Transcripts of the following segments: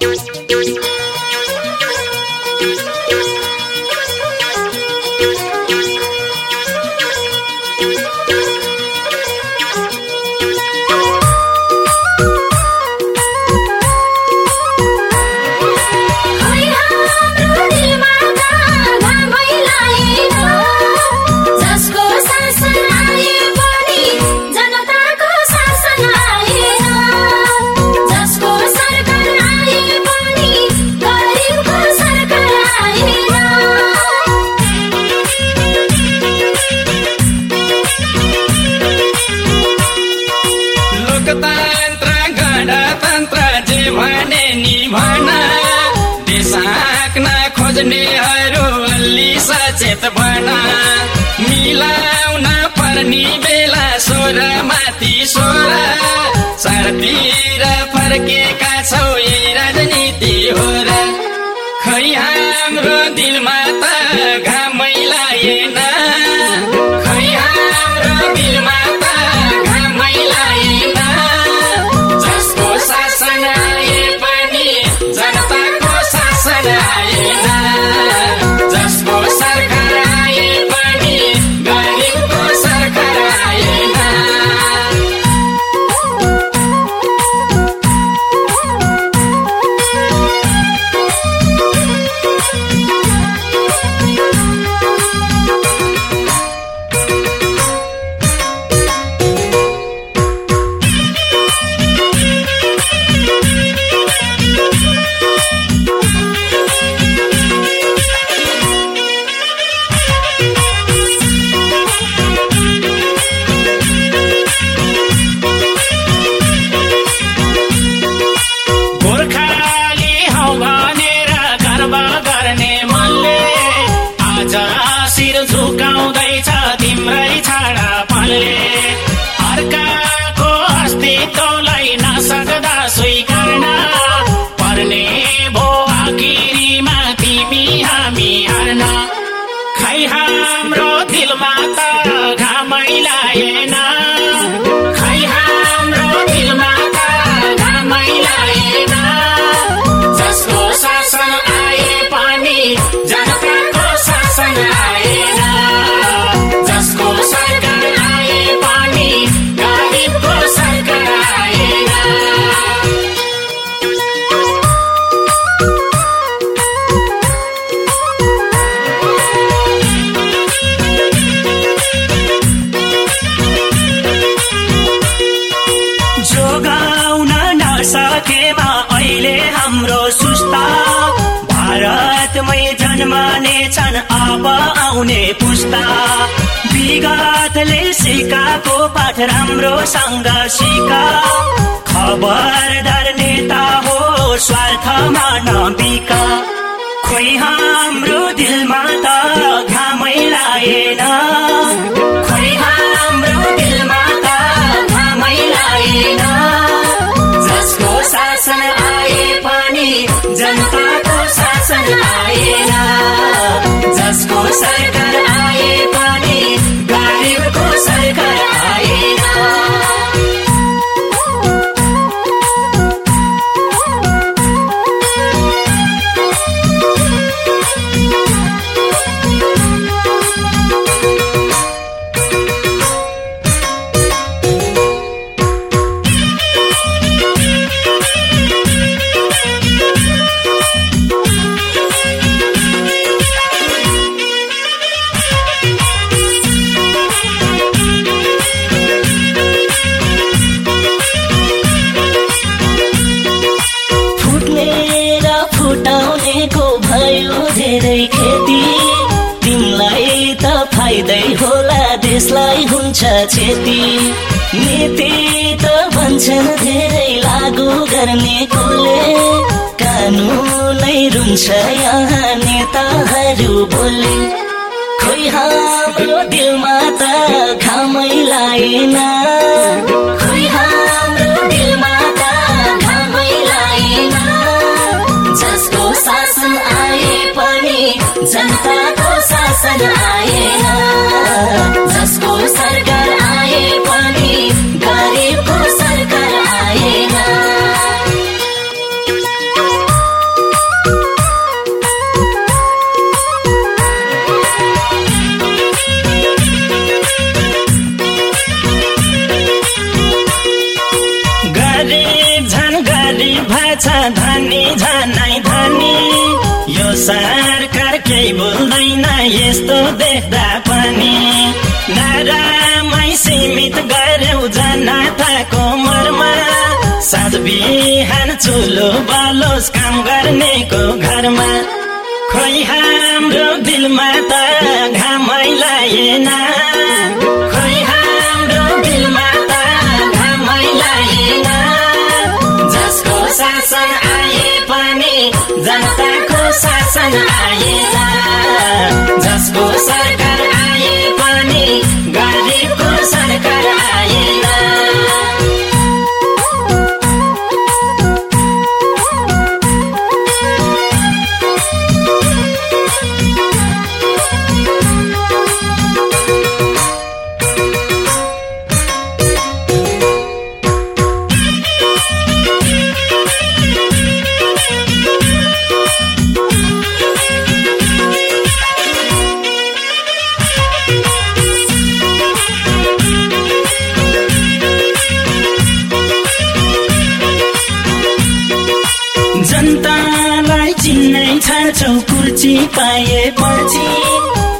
yours, yours, yours. खोज्नेहरू अलि सचेत बन। मिलाउन पर्ने बेला स्वर माथि स्वर चारतिर फर्केका छौ हाम्रो दिलमा त घामै लागेन छन् अब आउने पुस्ता। विगतले सिकाएको पाठ राम्रोसँग सिका। खबरदार नेता हो स्वार्थमा नबिका। खोइ हाम्रो दिलमा त घामै लागेन। खोइ हाम्रो दिलमा त घामै लागेन। जसको शासन आए पनि जनताको शासन आएन हुन्छ क्षति नीति त भन्छन् धेरै लागू गर्नेकोले कानुनै रुन्छ यहाँ नेताहरू बोले खोइ हाम्रो दिलमा त घामै लागेन। खोइ हाम्रो दिलमा त घामै लागेन। जसको शासन आए पनि जनताको शासन आएन यस्तो देख्दा पनि नारामै सीमित गर्यौ जनताको मर्मा। साँझ बिहान चुलो बलोस् काम गर्नेको घरमा। खोइ हाम्रो दिलमा त घामै लागेन। खोइ हाम्रो दिलमा त घामै लागेन। जसको शासन आए पनि जनताको शासन आएन जसको सरकार आए पनि गरिबको सरकार छाड्छौ कुर्ची पाएपछि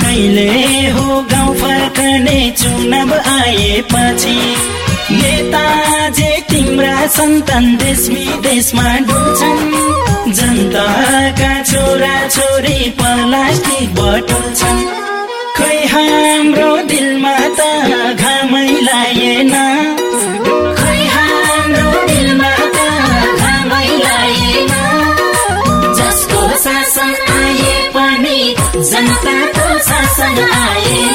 कहिले हो गाउँ फर्कने चुनाव आएपछि नेता जे तिम्रा सन्तान देश विदेशमा डुल्छन्। जनताका छोरा छोरी प्लास्टिक बटुल्छन्। खै हाम्रो दिलमा त घामै लागेन। शासन आएन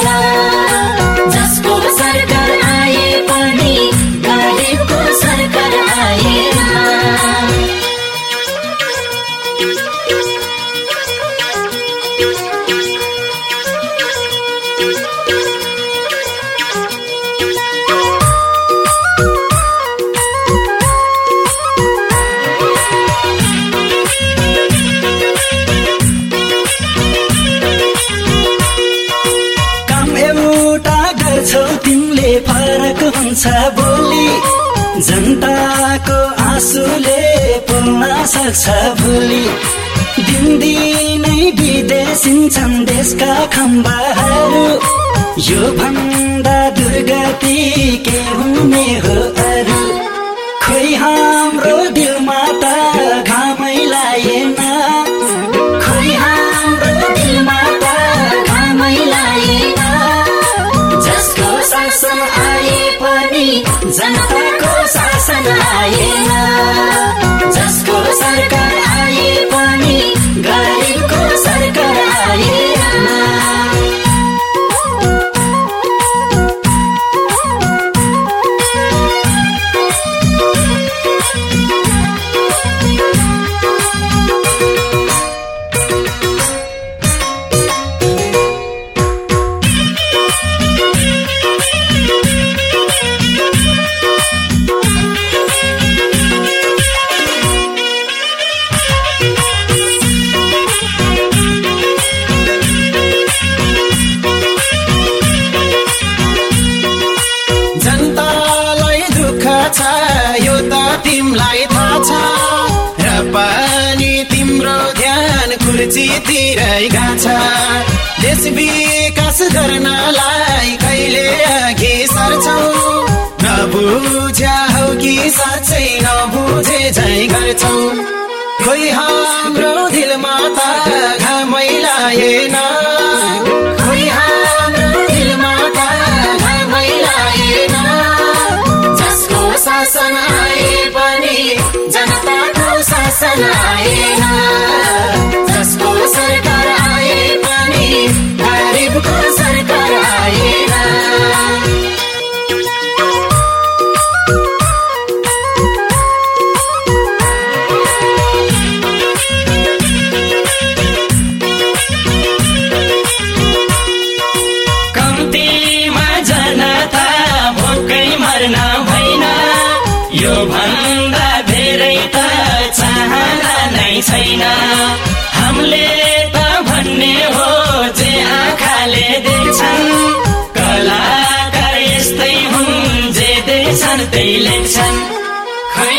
सक्छ भोलि दिनदिनै विदेशिन्छन् देशका खम्बाहरू। यो भन्दा दुर्गति के हुने हो अरू? खोइ हाम्रो दिलमा त घामै लागेन खोइ हाम्रो पनि जनताको शासन आएन जसको सरकार कुर्चीतिरै गएको छ देश विकास गर्नलाई कहिले अघि सर्छौ? नबुझ्या हौ कि साँच्चै नबुझे झै गर्छौ। खोइ हाम्रो दिलमा त घामै हाम्रो दिलमा त जसको शासन आए पनि जनताको शासन आएन छैन। हामीले त भन्ने हो जे आँखाले देख्छन्। कलाकार यस्तै हुन् जे देख्छन् त्यही लेख्छन्। खै